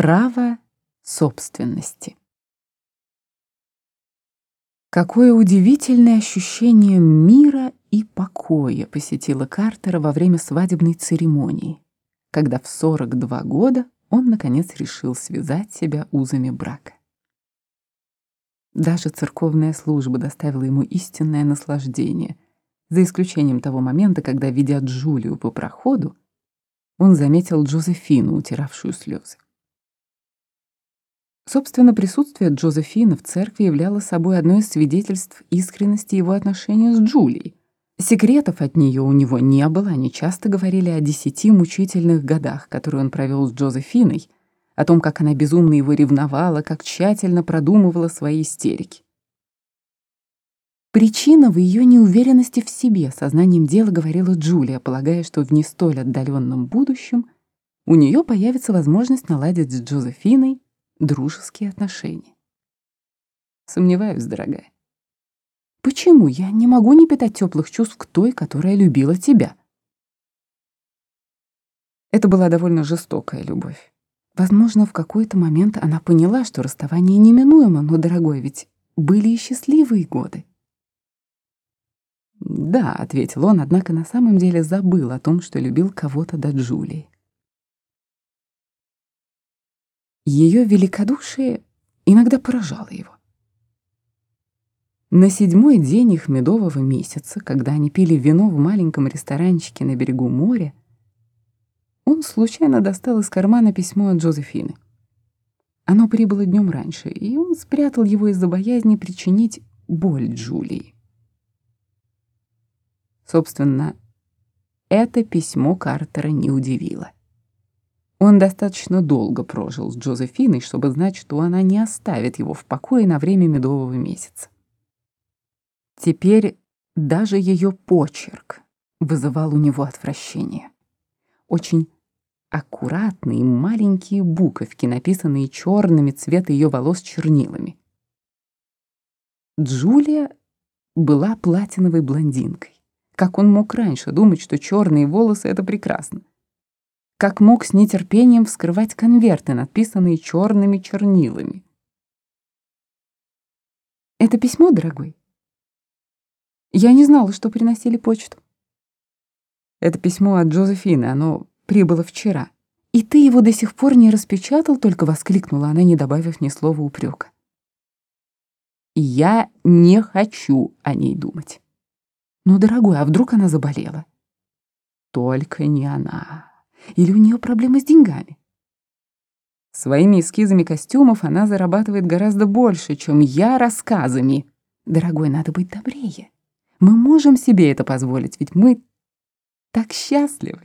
Право собственности. Какое удивительное ощущение мира и покоя посетило Картера во время свадебной церемонии, когда в 42 года он, наконец, решил связать себя узами брака. Даже церковная служба доставила ему истинное наслаждение, за исключением того момента, когда, ведя Джулию по проходу, он заметил Джозефину, утиравшую слезы. Собственно, присутствие Джозефины в церкви являло собой одно из свидетельств искренности его отношения с Джулией. Секретов от нее у него не было, они часто говорили о десяти мучительных годах, которые он провел с Джозефиной, о том, как она безумно его ревновала, как тщательно продумывала свои истерики. Причина в ее неуверенности в себе, сознанием дела говорила Джулия, полагая, что в не столь отдаленном будущем у нее появится возможность наладить с Джозефиной дружеские отношения. Сомневаюсь, дорогая. Почему я не могу не питать теплых чувств к той, которая любила тебя? Это была довольно жестокая любовь. Возможно, в какой-то момент она поняла, что расставание неминуемо, но, дорогой, ведь были и счастливые годы. «Да», — ответил он, однако на самом деле забыл о том, что любил кого-то до Джулии. Ее великодушие иногда поражало его. На седьмой день их медового месяца, когда они пили вино в маленьком ресторанчике на берегу моря, он случайно достал из кармана письмо от Джозефины. Оно прибыло днем раньше, и он спрятал его из-за боязни причинить боль Джулии. Собственно, это письмо Картера не удивило. Он достаточно долго прожил с Джозефиной, чтобы знать, что она не оставит его в покое на время медового месяца. Теперь даже ее почерк вызывал у него отвращение. Очень аккуратные маленькие буковки, написанные черными цвета ее волос чернилами. Джулия была платиновой блондинкой. Как он мог раньше думать, что черные волосы — это прекрасно? Как мог с нетерпением вскрывать конверты, надписанные черными чернилами. «Это письмо, дорогой?» «Я не знала, что приносили почту». «Это письмо от Джозефины, оно прибыло вчера». «И ты его до сих пор не распечатал?» — только воскликнула она, не добавив ни слова упрека. «Я не хочу о ней думать». «Ну, дорогой, а вдруг она заболела?» «Только не она». Или у нее проблемы с деньгами? Своими эскизами костюмов она зарабатывает гораздо больше, чем я рассказами. Дорогой, надо быть добрее. Мы можем себе это позволить, ведь мы так счастливы.